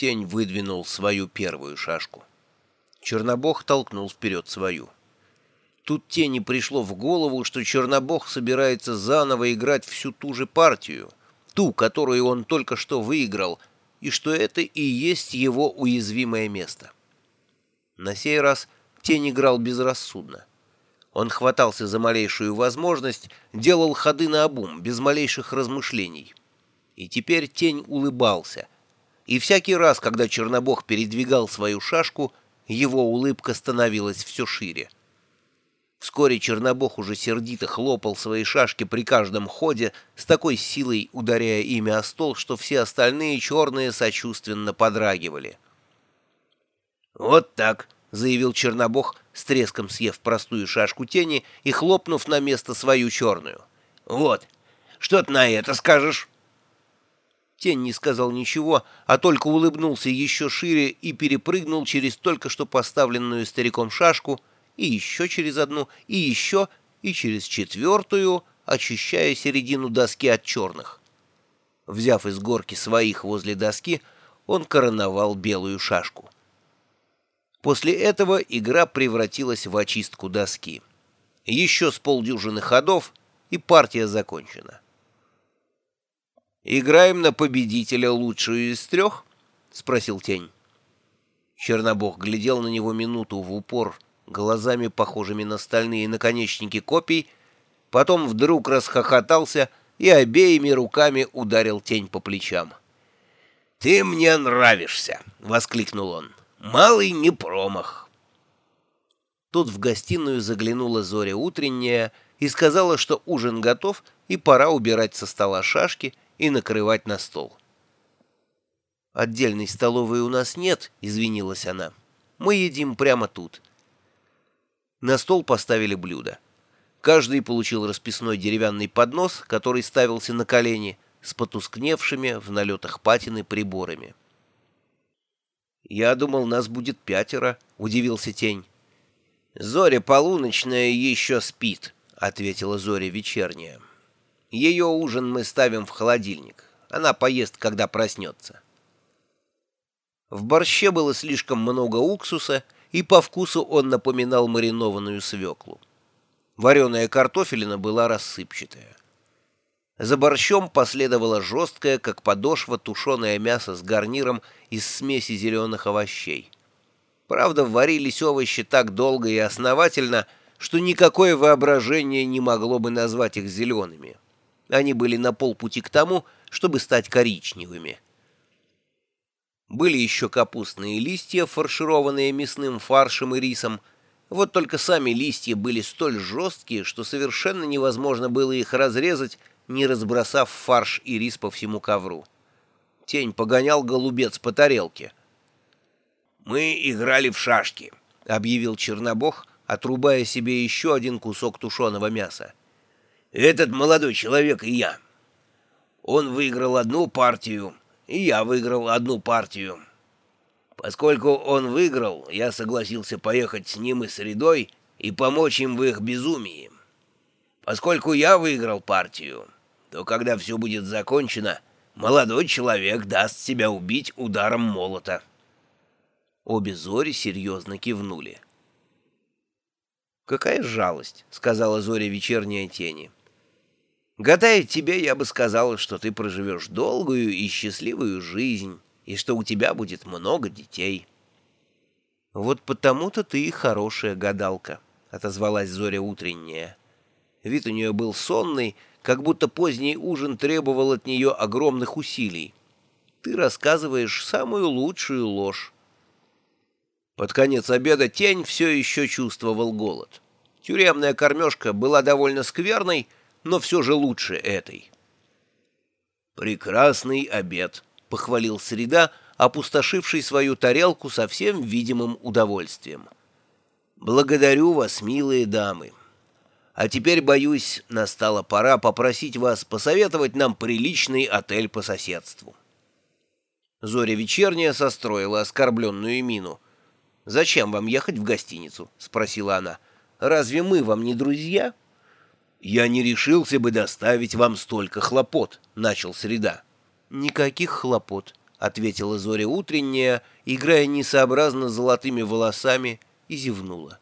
Тень выдвинул свою первую шашку. Чернобог толкнул вперед свою. Тут Тени пришло в голову, что Чернобог собирается заново играть всю ту же партию, ту, которую он только что выиграл, и что это и есть его уязвимое место. На сей раз Тень играл безрассудно. Он хватался за малейшую возможность, делал ходы на обум, без малейших размышлений. И теперь Тень улыбался. И всякий раз, когда Чернобог передвигал свою шашку, его улыбка становилась все шире. Вскоре Чернобог уже сердито хлопал свои шашки при каждом ходе, с такой силой ударяя ими о стол, что все остальные черные сочувственно подрагивали. «Вот так», — заявил Чернобог, с треском съев простую шашку тени и хлопнув на место свою черную. «Вот, что ты на это скажешь?» Тень не сказал ничего, а только улыбнулся еще шире и перепрыгнул через только что поставленную стариком шашку, и еще через одну, и еще, и через четвертую, очищая середину доски от черных. Взяв из горки своих возле доски, он короновал белую шашку. После этого игра превратилась в очистку доски. Еще с полдюжины ходов, и партия закончена. «Играем на победителя лучшую из трех?» — спросил тень. Чернобог глядел на него минуту в упор, глазами похожими на стальные наконечники копий, потом вдруг расхохотался и обеими руками ударил тень по плечам. «Ты мне нравишься!» — воскликнул он. «Малый не промах!» Тут в гостиную заглянула Зоря утренняя и сказала, что ужин готов и пора убирать со стола шашки и накрывать на стол. «Отдельной столовой у нас нет», — извинилась она. «Мы едим прямо тут». На стол поставили блюда. Каждый получил расписной деревянный поднос, который ставился на колени, с потускневшими в налетах патины приборами. «Я думал, нас будет пятеро», — удивился тень. «Зоря полуночная еще спит», — ответила Зоря вечерняя. Ее ужин мы ставим в холодильник. Она поест, когда проснется. В борще было слишком много уксуса, и по вкусу он напоминал маринованную свеклу. Вареная картофелина была рассыпчатая. За борщом последовало жесткое, как подошва, тушеное мясо с гарниром из смеси зеленых овощей. Правда, варились овощи так долго и основательно, что никакое воображение не могло бы назвать их зелеными. Они были на полпути к тому, чтобы стать коричневыми. Были еще капустные листья, фаршированные мясным фаршем и рисом. Вот только сами листья были столь жесткие, что совершенно невозможно было их разрезать, не разбросав фарш и рис по всему ковру. Тень погонял голубец по тарелке. «Мы играли в шашки», — объявил Чернобог, отрубая себе еще один кусок тушеного мяса. Этот молодой человек и я. Он выиграл одну партию, и я выиграл одну партию. Поскольку он выиграл, я согласился поехать с ним и средой и помочь им в их безумии. Поскольку я выиграл партию, то когда все будет закончено, молодой человек даст себя убить ударом молота. Обе зори серьезно кивнули. «Какая жалость», — сказала Зоря вечерняя тени. Гадая тебе, я бы сказала, что ты проживешь долгую и счастливую жизнь, и что у тебя будет много детей. Вот потому-то ты и хорошая гадалка, — отозвалась Зоря утренняя. Вид у нее был сонный, как будто поздний ужин требовал от нее огромных усилий. Ты рассказываешь самую лучшую ложь. Под конец обеда тень все еще чувствовал голод. Тюремная кормежка была довольно скверной, — но все же лучше этой. «Прекрасный обед», — похвалил Среда, опустошивший свою тарелку со всем видимым удовольствием. «Благодарю вас, милые дамы. А теперь, боюсь, настала пора попросить вас посоветовать нам приличный отель по соседству». Зоря вечерняя состроила оскорбленную мину. «Зачем вам ехать в гостиницу?» — спросила она. «Разве мы вам не друзья?» «Я не решился бы доставить вам столько хлопот», — начал Среда. «Никаких хлопот», — ответила Зоря утренняя, играя несообразно золотыми волосами, и зевнула.